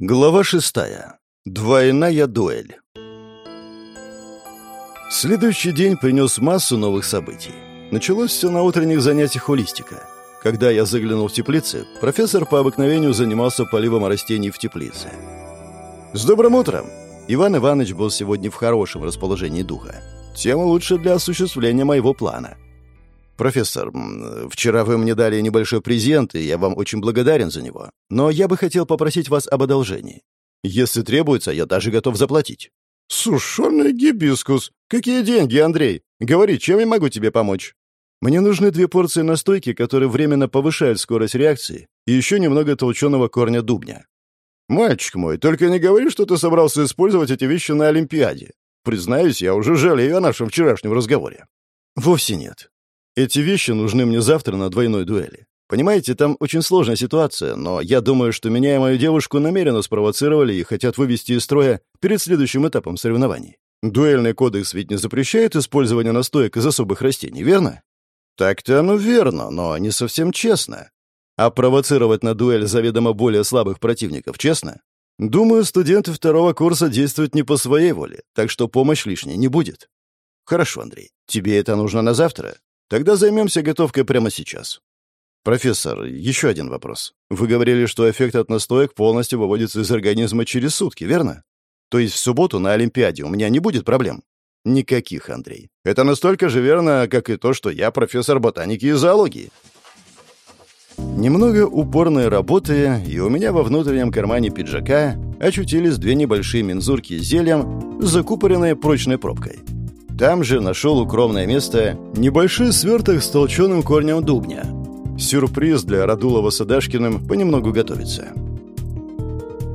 Глава шестая. Двойная дуэль. Следующий день принес массу новых событий. Началось все на утренних занятиях холистика. Когда я заглянул в теплицы, профессор по обыкновению занимался поливом растений в теплице. «С добрым утром!» Иван Иванович был сегодня в хорошем расположении духа. Тем лучше для осуществления моего плана — «Профессор, вчера вы мне дали небольшой презент, и я вам очень благодарен за него. Но я бы хотел попросить вас об одолжении. Если требуется, я даже готов заплатить». «Сушеный гибискус! Какие деньги, Андрей? Говори, чем я могу тебе помочь?» «Мне нужны две порции настойки, которые временно повышают скорость реакции, и еще немного толченого корня дубня». «Мальчик мой, только не говори, что ты собрался использовать эти вещи на Олимпиаде. Признаюсь, я уже жалею о нашем вчерашнем разговоре». «Вовсе нет. Эти вещи нужны мне завтра на двойной дуэли. Понимаете, там очень сложная ситуация, но я думаю, что меня и мою девушку намеренно спровоцировали и хотят вывести из строя перед следующим этапом соревнований. Дуэльный кодекс ведь не запрещает использование настоек из особых растений, верно? Так-то оно верно, но не совсем честно. А провоцировать на дуэль заведомо более слабых противников честно? Думаю, студенты второго курса действуют не по своей воле, так что помощь лишней не будет. Хорошо, Андрей. Тебе это нужно на завтра? Тогда займемся готовкой прямо сейчас. Профессор, еще один вопрос. Вы говорили, что эффект от настоек полностью выводится из организма через сутки, верно? То есть в субботу на Олимпиаде у меня не будет проблем? Никаких, Андрей. Это настолько же верно, как и то, что я профессор ботаники и зоологии. Немного упорной работы, и у меня во внутреннем кармане пиджака очутились две небольшие мензурки с зельем, закупоренные прочной пробкой. Там же нашел укромное место небольшой сверток с толченым корнем дубня. Сюрприз для Радулова с Адашкиным понемногу готовится.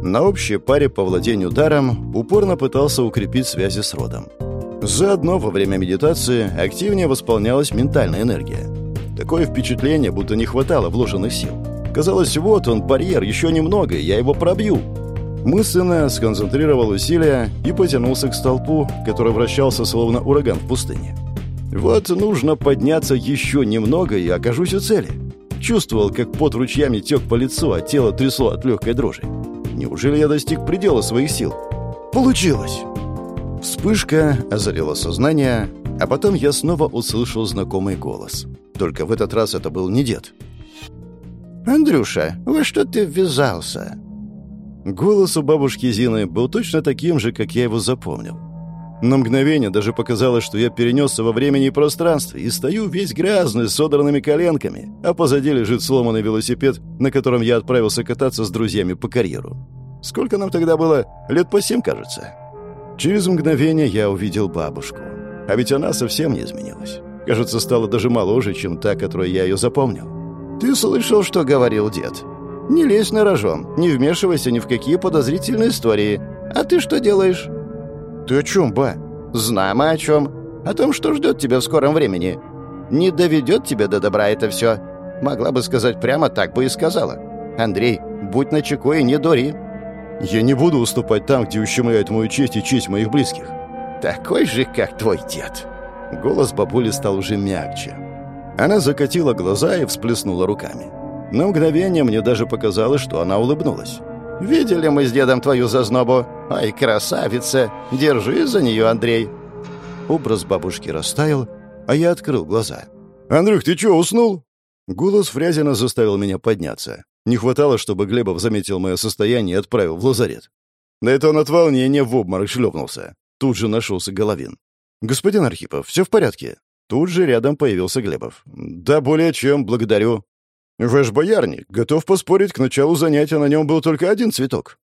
На общей паре по владению даром упорно пытался укрепить связи с родом. Заодно во время медитации активнее восполнялась ментальная энергия. Такое впечатление, будто не хватало вложенных сил. Казалось, вот он, барьер, еще немного, я его пробью. Мысленно сконцентрировал усилия и потянулся к столпу, который вращался словно ураган в пустыне. Вот нужно подняться еще немного и окажусь у цели. Чувствовал, как пот ручьями тек по лицу, а тело трясло от легкой дрожи. Неужели я достиг предела своих сил? Получилось! Вспышка озарила сознание, а потом я снова услышал знакомый голос. Только в этот раз это был не дед. «Андрюша, во что ты ввязался?» Голос у бабушки Зины был точно таким же, как я его запомнил. На мгновение даже показалось, что я перенесся во времени и пространстве и стою весь грязный, с содранными коленками, а позади лежит сломанный велосипед, на котором я отправился кататься с друзьями по карьеру. Сколько нам тогда было? Лет по семь, кажется. Через мгновение я увидел бабушку. А ведь она совсем не изменилась. Кажется, стала даже моложе, чем та, которую я ее запомнил. «Ты слышал, что говорил дед?» Не лезь на рожон, не вмешивайся ни в какие подозрительные истории. А ты что делаешь?» «Ты о чем, ба?» «Знамо о чем. О том, что ждет тебя в скором времени. Не доведет тебя до добра это все. Могла бы сказать прямо, так бы и сказала. Андрей, будь начеку и не дури». «Я не буду уступать там, где ущемляют мою честь и честь моих близких». «Такой же, как твой дед». Голос бабули стал уже мягче. Она закатила глаза и всплеснула руками. На мгновение мне даже показалось, что она улыбнулась. «Видели мы с дедом твою зазнобу? Ай, красавица! Держи за нее, Андрей!» Образ бабушки растаял, а я открыл глаза. «Андрюх, ты чё, уснул?» Голос Фрязина заставил меня подняться. Не хватало, чтобы Глебов заметил мое состояние и отправил в лазарет. Да это он от волнения в обморок шлепнулся. Тут же нашелся Головин. «Господин Архипов, все в порядке?» Тут же рядом появился Глебов. «Да более чем, благодарю. «Ваш боярник, готов поспорить, к началу занятия на нем был только один цветок».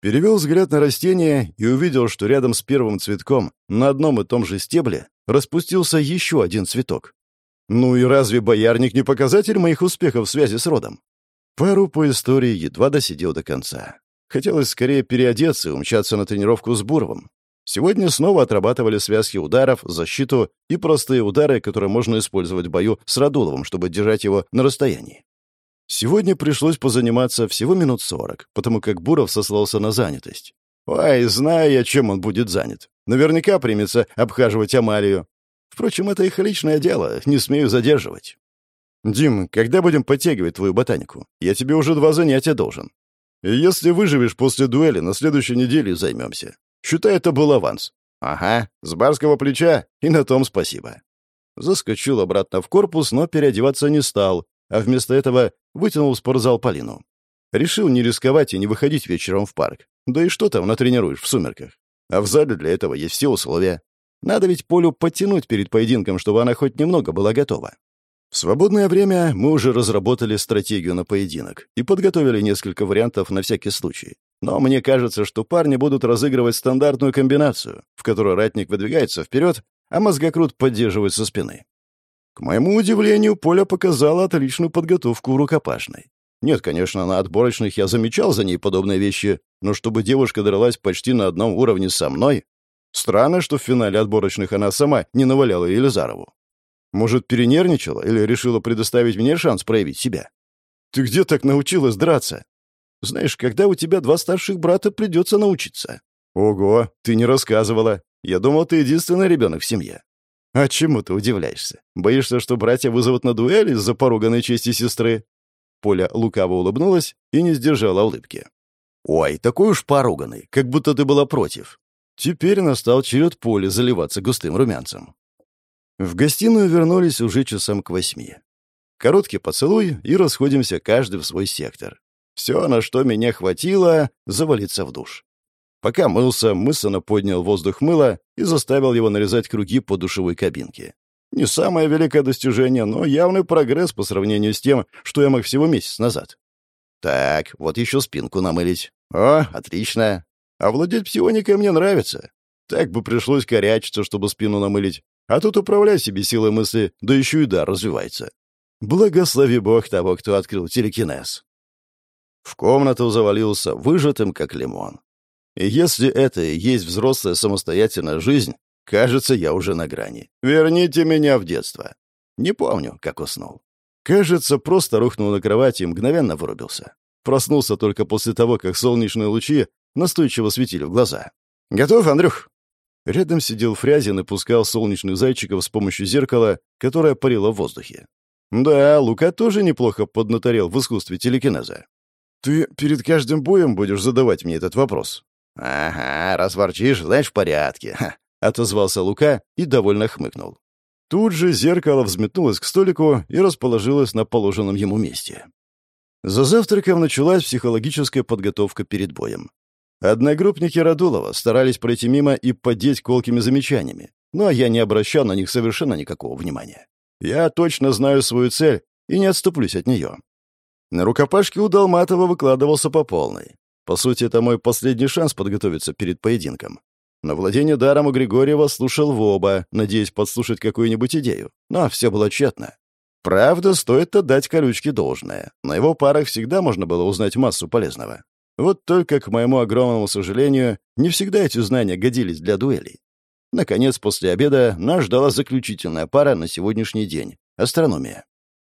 Перевел взгляд на растение и увидел, что рядом с первым цветком на одном и том же стебле распустился еще один цветок. Ну и разве боярник не показатель моих успехов в связи с родом? Пару по истории едва досидел до конца. Хотелось скорее переодеться и умчаться на тренировку с Буровым. Сегодня снова отрабатывали связки ударов, защиту и простые удары, которые можно использовать в бою с Радуловым, чтобы держать его на расстоянии. Сегодня пришлось позаниматься всего минут сорок, потому как Буров сослался на занятость. Ой, знаю я, чем он будет занят. Наверняка примется обхаживать Амалию. Впрочем, это их личное дело, не смею задерживать. «Дим, когда будем подтягивать твою ботанику? Я тебе уже два занятия должен». Если выживешь после дуэли, на следующей неделе займемся. Считай, это был аванс. Ага, с барского плеча, и на том спасибо. Заскочил обратно в корпус, но переодеваться не стал, а вместо этого вытянул в спортзал Полину. Решил не рисковать и не выходить вечером в парк. Да и что там натренируешь в сумерках? А в зале для этого есть все условия. Надо ведь Полю подтянуть перед поединком, чтобы она хоть немного была готова. В свободное время мы уже разработали стратегию на поединок и подготовили несколько вариантов на всякий случай. Но мне кажется, что парни будут разыгрывать стандартную комбинацию, в которой ратник выдвигается вперед, а мозгокрут поддерживает со спины. К моему удивлению, Поля показала отличную подготовку в рукопашной. Нет, конечно, на отборочных я замечал за ней подобные вещи, но чтобы девушка дралась почти на одном уровне со мной... Странно, что в финале отборочных она сама не наваляла Елизарову. Может, перенервничала или решила предоставить мне шанс проявить себя? Ты где так научилась драться? Знаешь, когда у тебя два старших брата, придется научиться. Ого, ты не рассказывала. Я думал, ты единственный ребенок в семье. А чему ты удивляешься? Боишься, что братья вызовут на дуэль из-за поруганной чести сестры? Поля лукаво улыбнулась и не сдержала улыбки. «Ой, такой уж поруганный, как будто ты была против». Теперь настал черед Поли заливаться густым румянцем. В гостиную вернулись уже часам к восьми. Короткий поцелуй, и расходимся каждый в свой сектор. Все, на что меня хватило, завалиться в душ. Пока мылся, мысленно поднял воздух мыла и заставил его нарезать круги по душевой кабинке. Не самое великое достижение, но явный прогресс по сравнению с тем, что я мог всего месяц назад. Так, вот еще спинку намылить. О, отлично. Овладеть псионикой мне нравится. Так бы пришлось корячиться, чтобы спину намылить. А тут управляй себе силой мысли, да еще и дар развивается. Благослови бог того, кто открыл телекинез. В комнату завалился выжатым, как лимон. Если это и есть взрослая самостоятельная жизнь, кажется, я уже на грани. Верните меня в детство. Не помню, как уснул. Кажется, просто рухнул на кровати и мгновенно вырубился. Проснулся только после того, как солнечные лучи настойчиво светили в глаза. «Готов, Андрюх?» Рядом сидел Фрязин и пускал солнечных зайчиков с помощью зеркала, которое парило в воздухе. Да, Лука тоже неплохо поднаторел в искусстве телекинеза. «Ты перед каждым боем будешь задавать мне этот вопрос?» «Ага, раз ворчишь, значит, в порядке», — отозвался Лука и довольно хмыкнул. Тут же зеркало взметнулось к столику и расположилось на положенном ему месте. За завтраком началась психологическая подготовка перед боем. Одногруппники Радулова старались пройти мимо и подеть колкими замечаниями, но я не обращал на них совершенно никакого внимания. Я точно знаю свою цель и не отступлюсь от нее. На рукопашке у Долматова выкладывался по полной. По сути, это мой последний шанс подготовиться перед поединком. На владение даром у Григорьева слушал в оба, надеясь подслушать какую-нибудь идею. Но все было тщетно. Правда, стоит отдать колючке должное. На его парах всегда можно было узнать массу полезного. Вот только, к моему огромному сожалению, не всегда эти знания годились для дуэлей. Наконец, после обеда нас ждала заключительная пара на сегодняшний день — астрономия.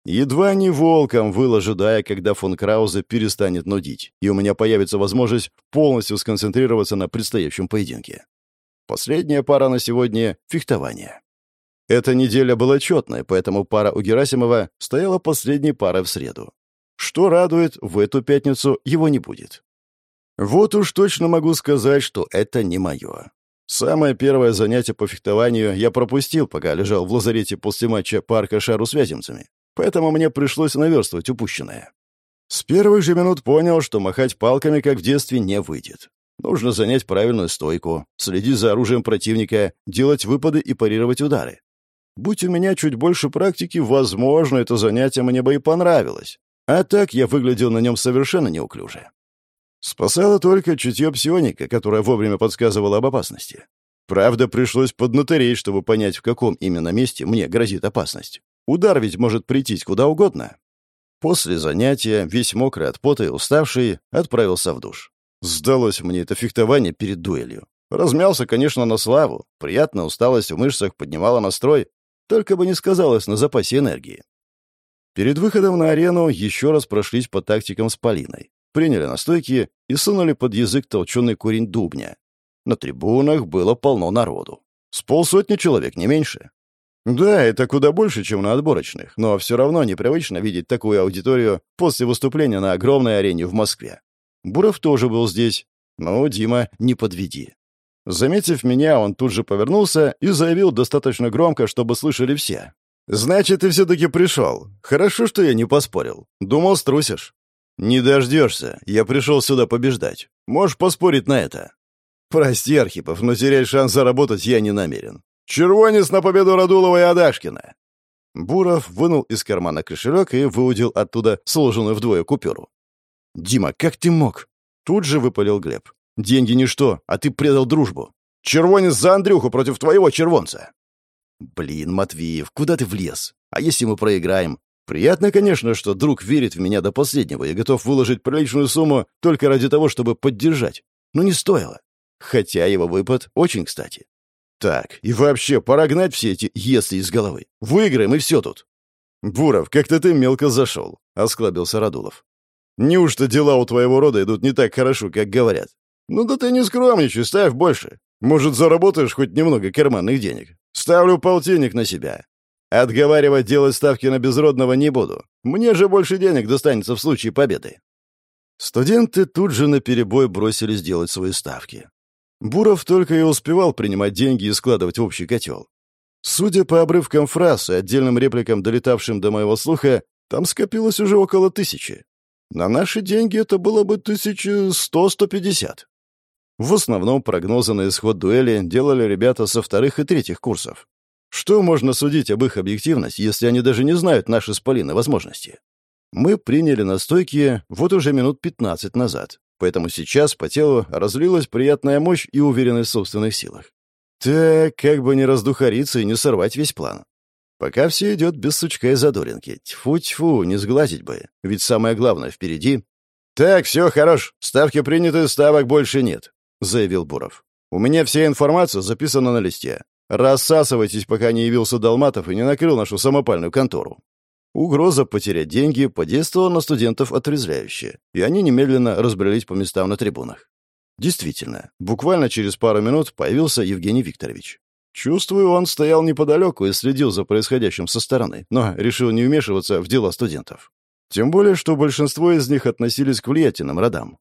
Едва не волком выл, ожидая, когда фон Краузе перестанет нудить, и у меня появится возможность полностью сконцентрироваться на предстоящем поединке. Последняя пара на сегодня — фехтование. Эта неделя была четной, поэтому пара у Герасимова стояла последней парой в среду. Что радует, в эту пятницу его не будет. Вот уж точно могу сказать, что это не мое. Самое первое занятие по фехтованию я пропустил, пока лежал в лазарете после матча парка шару с вяземцами поэтому мне пришлось наверстывать упущенное. С первых же минут понял, что махать палками, как в детстве, не выйдет. Нужно занять правильную стойку, следить за оружием противника, делать выпады и парировать удары. Будь у меня чуть больше практики, возможно, это занятие мне бы и понравилось. А так я выглядел на нем совершенно неуклюже. Спасало только чутье псионика, которое вовремя подсказывало об опасности. Правда, пришлось поднатореть, чтобы понять, в каком именно месте мне грозит опасность. Удар ведь может прийти куда угодно. После занятия, весь мокрый от пота и уставший, отправился в душ. Сдалось мне это фехтование перед дуэлью. Размялся, конечно, на славу. Приятная усталость в мышцах поднимала настрой. Только бы не сказалось на запасе энергии. Перед выходом на арену еще раз прошлись по тактикам с Полиной. Приняли настойки и сунули под язык толченый корень дубня. На трибунах было полно народу. С полсотни человек, не меньше. Да, это куда больше, чем на отборочных, но все равно непривычно видеть такую аудиторию после выступления на огромной арене в Москве. Буров тоже был здесь. Ну, Дима, не подведи. Заметив меня, он тут же повернулся и заявил достаточно громко, чтобы слышали все. «Значит, ты все-таки пришел. Хорошо, что я не поспорил. Думал, струсишь». «Не дождешься. Я пришел сюда побеждать. Можешь поспорить на это». «Прости, Архипов, но терять шанс заработать я не намерен. Червонец на победу Радулова и Адашкина!» Буров вынул из кармана кошелек и выудил оттуда сложенную вдвое купюру. «Дима, как ты мог?» Тут же выпалил Глеб. «Деньги ничто, а ты предал дружбу. Червонец за Андрюху против твоего червонца!» «Блин, Матвеев, куда ты влез? А если мы проиграем? Приятно, конечно, что друг верит в меня до последнего и готов выложить приличную сумму только ради того, чтобы поддержать. Но не стоило. Хотя его выпад очень кстати. Так, и вообще, пора гнать все эти «если» из головы. Выиграем, и все тут. «Буров, как-то ты мелко зашел», — осклабился Радулов. «Неужто дела у твоего рода идут не так хорошо, как говорят? Ну да ты не скромничай, ставь больше. Может, заработаешь хоть немного карманных денег. Ставлю полтинник на себя. Отговаривать делать ставки на безродного не буду. Мне же больше денег достанется в случае победы». Студенты тут же наперебой бросились делать свои ставки. Буров только и успевал принимать деньги и складывать в общий котел. Судя по обрывкам фраз и отдельным репликам, долетавшим до моего слуха, там скопилось уже около тысячи. На наши деньги это было бы тысячи сто-сто пятьдесят. В основном прогнозы на исход дуэли делали ребята со вторых и третьих курсов. Что можно судить об их объективности, если они даже не знают наши с Полиной возможности? Мы приняли настойки вот уже минут 15 назад, поэтому сейчас по телу разлилась приятная мощь и уверенность в собственных силах. Так, как бы не раздухариться и не сорвать весь план. Пока все идет без сучка и задоринки. Тьфу-тьфу, не сглазить бы. Ведь самое главное впереди. «Так, все, хорош. Ставки приняты, ставок больше нет», — заявил Буров. «У меня вся информация записана на листе. Рассасывайтесь, пока не явился Долматов и не накрыл нашу самопальную контору». Угроза потерять деньги подействовала на студентов отрезвляюще, и они немедленно разбрелись по местам на трибунах. Действительно, буквально через пару минут появился Евгений Викторович. Чувствую, он стоял неподалеку и следил за происходящим со стороны, но решил не вмешиваться в дела студентов. Тем более, что большинство из них относились к влиятельным родам.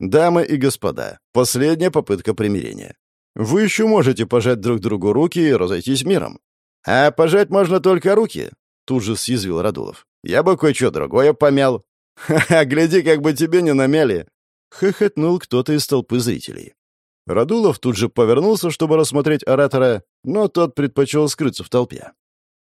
«Дамы и господа, последняя попытка примирения. Вы еще можете пожать друг другу руки и разойтись миром. А пожать можно только руки, Тут же съязвил Радулов. «Я бы кое-что другое помял». «Ха-ха, гляди, как бы тебе не намяли!» Хохотнул кто-то из толпы зрителей. Радулов тут же повернулся, чтобы рассмотреть оратора, но тот предпочел скрыться в толпе.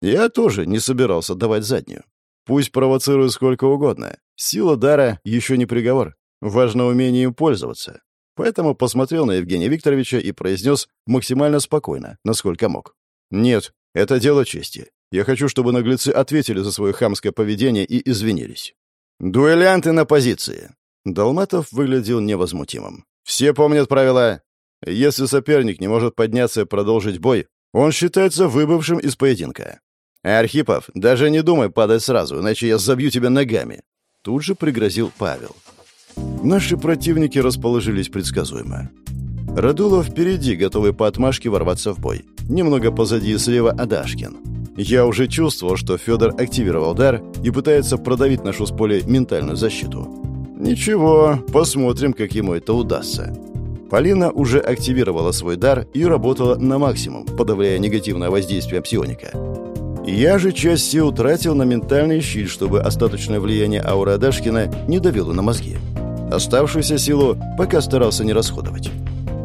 Я тоже не собирался давать заднюю. Пусть провоцирует сколько угодно. Сила дара еще не приговор. Важно умение им пользоваться. Поэтому посмотрел на Евгения Викторовича и произнес максимально спокойно, насколько мог. «Нет, это дело чести. Я хочу, чтобы наглецы ответили за свое хамское поведение и извинились. Дуэлянты на позиции. Долматов выглядел невозмутимым. Все помнят правила. Если соперник не может подняться и продолжить бой, он считается выбывшим из поединка. Архипов, даже не думай падать сразу, иначе я забью тебя ногами. Тут же пригрозил Павел. Наши противники расположились предсказуемо. Радулов впереди, готовый по отмашке ворваться в бой. Немного позади слева Адашкин. Я уже чувствовал, что Федор активировал дар и пытается продавить нашу с полей ментальную защиту. Ничего, посмотрим, как ему это удастся. Полина уже активировала свой дар и работала на максимум, подавляя негативное воздействие псионика. Я же часть сил тратил на ментальный щит, чтобы остаточное влияние ауры Адашкина не давило на мозги. Оставшуюся силу пока старался не расходовать.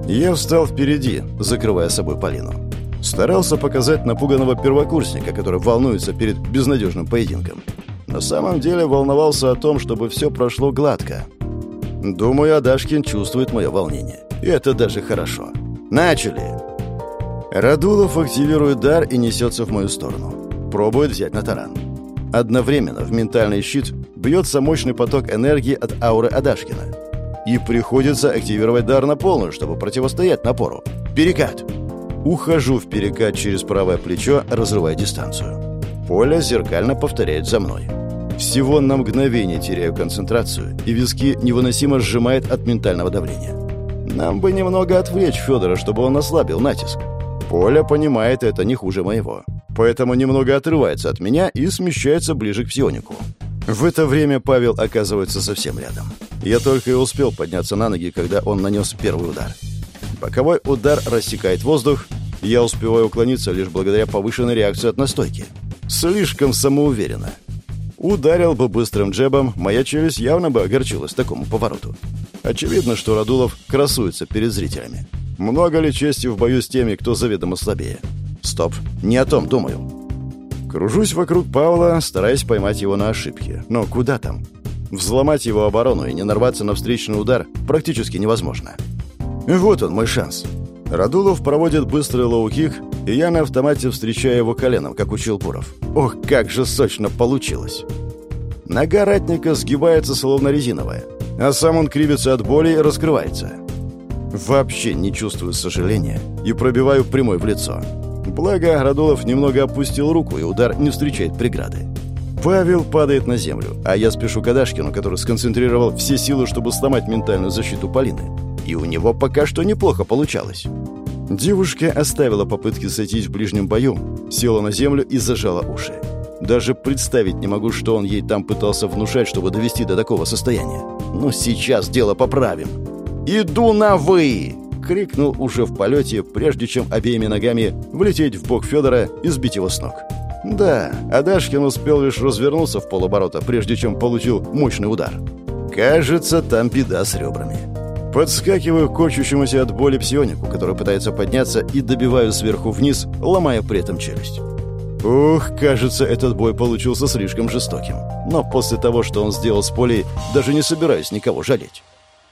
Я встал впереди, закрывая собой Полину. Старался показать напуганного первокурсника, который волнуется перед безнадежным поединком. На самом деле волновался о том, чтобы все прошло гладко. Думаю, Адашкин чувствует мое волнение. И это даже хорошо. Начали! Радулов активирует дар и несется в мою сторону. Пробует взять на таран. Одновременно в ментальный щит бьется мощный поток энергии от ауры Адашкина. И приходится активировать дар на полную, чтобы противостоять напору. Перекат! Ухожу в перекат через правое плечо, разрывая дистанцию. Поля зеркально повторяет за мной. Всего на мгновение теряю концентрацию, и виски невыносимо сжимает от ментального давления. Нам бы немного отвлечь Федора, чтобы он ослабил натиск. Поля понимает это не хуже моего. Поэтому немного отрывается от меня и смещается ближе к псионику. В это время Павел оказывается совсем рядом. Я только и успел подняться на ноги, когда он нанес первый удар. Боковой удар рассекает воздух, я успеваю уклониться лишь благодаря повышенной реакции от настойки. Слишком самоуверенно. Ударил бы быстрым джебом, моя челюсть явно бы огорчилась такому повороту. Очевидно, что Радулов красуется перед зрителями. Много ли чести в бою с теми, кто заведомо слабее? Стоп, не о том думаю. Кружусь вокруг Павла, стараясь поймать его на ошибке. Но куда там? Взломать его оборону и не нарваться на встречный удар практически невозможно. Вот он, мой шанс. Радулов проводит быстрый лоу-кик, и я на автомате встречаю его коленом, как учил Буров. Ох, как же сочно получилось! Нога ратника сгибается, словно резиновая, а сам он кривится от боли и раскрывается. Вообще не чувствую сожаления и пробиваю прямой в лицо. Благо, Радулов немного опустил руку, и удар не встречает преграды. Павел падает на землю, а я спешу к Адашкину, который сконцентрировал все силы, чтобы сломать ментальную защиту Полины. И у него пока что неплохо получалось. Девушка оставила попытки сойтись в ближнем бою, села на землю и зажала уши. Даже представить не могу, что он ей там пытался внушать, чтобы довести до такого состояния. Но сейчас дело поправим. «Иду на «вы!» — крикнул уже в полете, прежде чем обеими ногами влететь в бок Федора и сбить его с ног. Да, Адашкин успел лишь развернуться в полоборота, прежде чем получил мощный удар. Кажется, там беда с ребрами. Подскакиваю к корчущемуся от боли псионику, который пытается подняться, и добиваю сверху вниз, ломая при этом челюсть. Ух, кажется, этот бой получился слишком жестоким. Но после того, что он сделал с Полей, даже не собираюсь никого жалеть.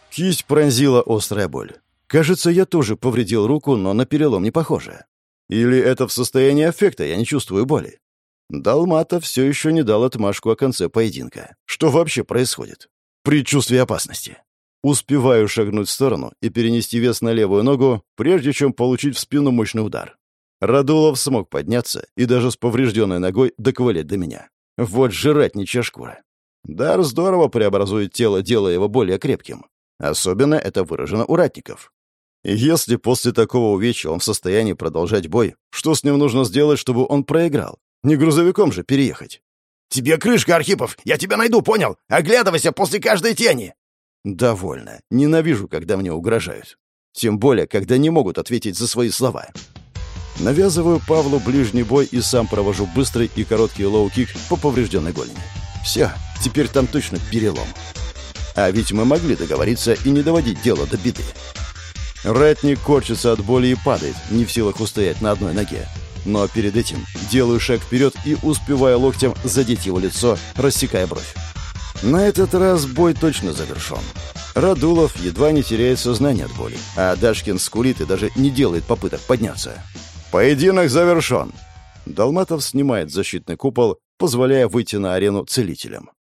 Кисть пронзила острая боль. Кажется, я тоже повредил руку, но на перелом не похоже. Или это в состоянии аффекта, я не чувствую боли. Далматов все еще не дал отмашку о конце поединка. Что вообще происходит? Предчувствие опасности. Успеваю шагнуть в сторону и перенести вес на левую ногу, прежде чем получить в спину мощный удар. Радулов смог подняться и даже с поврежденной ногой доковылять до меня. Вот жратничья шкура. Дар здорово преобразует тело, делая его более крепким. Особенно это выражено у ратников. Если после такого увечья он в состоянии продолжать бой, что с ним нужно сделать, чтобы он проиграл? Не грузовиком же переехать. «Тебе крышка, Архипов! Я тебя найду, понял? Оглядывайся после каждой тени!» Довольно. Ненавижу, когда мне угрожают. Тем более, когда не могут ответить за свои слова. Навязываю Павлу ближний бой и сам провожу быстрый и короткий лоу-кик по поврежденной голени. Все, теперь там точно перелом. А ведь мы могли договориться и не доводить дело до беды. Ратник корчится от боли и падает, не в силах устоять на одной ноге. Но перед этим делаю шаг вперед и успеваю локтем задеть его лицо, рассекая бровь. На этот раз бой точно завершен. Радулов едва не теряет сознание от боли, а Дашкин скулит и даже не делает попыток подняться. «Поединок завершен!» Долматов снимает защитный купол, позволяя выйти на арену целителям.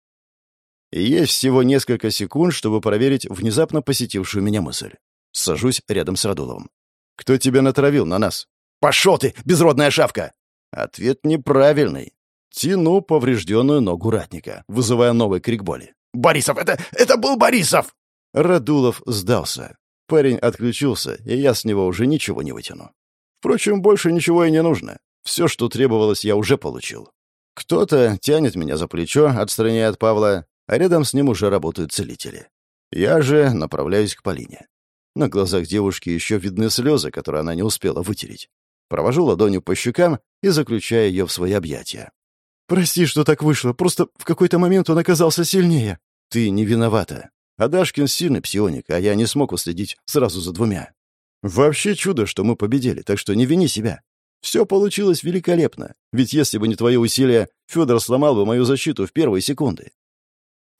Есть всего несколько секунд, чтобы проверить внезапно посетившую меня мысль. Сажусь рядом с Радуловым. «Кто тебя натравил на нас?» «Пошел ты, безродная шавка!» Ответ неправильный. Тяну поврежденную ногу ратника, вызывая новый крик боли. «Борисов! Это... это был Борисов!» Радулов сдался. Парень отключился, и я с него уже ничего не вытяну. Впрочем, больше ничего и не нужно. Все, что требовалось, я уже получил. Кто-то тянет меня за плечо, отстраняя от Павла, а рядом с ним уже работают целители. Я же направляюсь к Полине. На глазах девушки еще видны слезы, которые она не успела вытереть. Провожу ладонью по щекам и заключаю ее в свои объятия. «Прости, что так вышло. Просто в какой-то момент он оказался сильнее». «Ты не виновата. Адашкин сильный псионик, а я не смог уследить сразу за двумя. Вообще чудо, что мы победили, так что не вини себя. Все получилось великолепно, ведь если бы не твои усилия, Федор сломал бы мою защиту в первые секунды.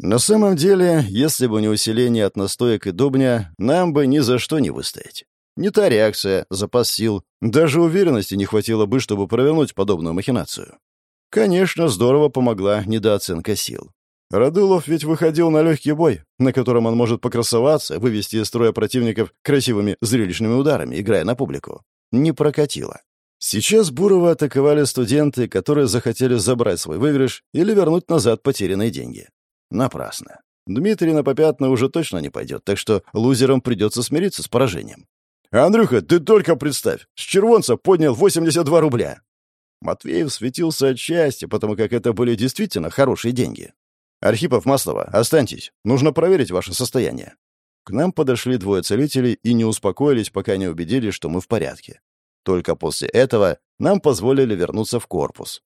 На самом деле, если бы не усиление от настоек и дубня, нам бы ни за что не выстоять. Не та реакция, запас сил, даже уверенности не хватило бы, чтобы провернуть подобную махинацию. Конечно, здорово помогла недооценка сил. Радулов ведь выходил на легкий бой, на котором он может покрасоваться, вывести из строя противников красивыми зрелищными ударами, играя на публику. Не прокатило. Сейчас Бурова атаковали студенты, которые захотели забрать свой выигрыш или вернуть назад потерянные деньги. Напрасно. Дмитрий на попятный уже точно не пойдет, так что лузерам придется смириться с поражением. «Андрюха, ты только представь, с червонца поднял 82 рубля!» Матвеев светился от счастья, потому как это были действительно хорошие деньги. «Архипов, Маслова, останьтесь. Нужно проверить ваше состояние». К нам подошли двое целителей и не успокоились, пока не убедились, что мы в порядке. Только после этого нам позволили вернуться в корпус.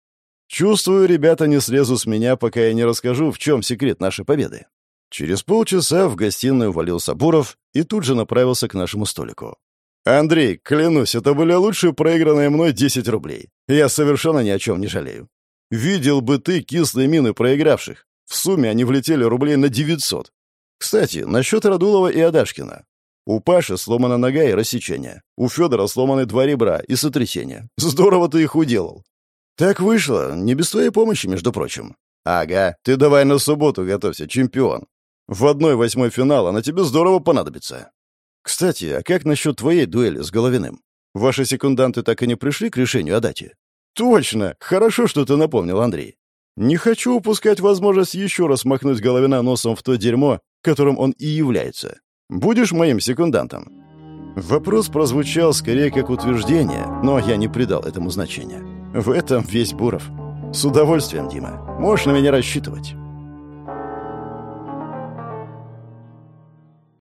Чувствую, ребята не слезут с меня, пока я не расскажу, в чем секрет нашей победы. Через полчаса в гостиную валился Буров и тут же направился к нашему столику. «Андрей, клянусь, это были лучшие проигранные мной 10 рублей. Я совершенно ни о чем не жалею. Видел бы ты кислые мины проигравших. В сумме они влетели рублей на 900. Кстати, насчет Радулова и Адашкина. У Паши сломана нога и рассечение. У Федора сломаны два ребра и сотрясение. Здорово ты их уделал. Так вышло, не без твоей помощи, между прочим. Ага, ты давай на субботу готовься, чемпион. В одной восьмой финала на тебе здорово понадобится. Кстати, а как насчет твоей дуэли с Головиным? Ваши секунданты так и не пришли к решению о дате? Точно! Хорошо, что ты напомнил, Андрей. Не хочу упускать возможность еще раз махнуть Головина носом в то дерьмо, которым он и является. Будешь моим секундантом?» Вопрос прозвучал скорее как утверждение, но я не придал этому значения. В этом весь Буров. С удовольствием, Дима. Можешь на меня рассчитывать.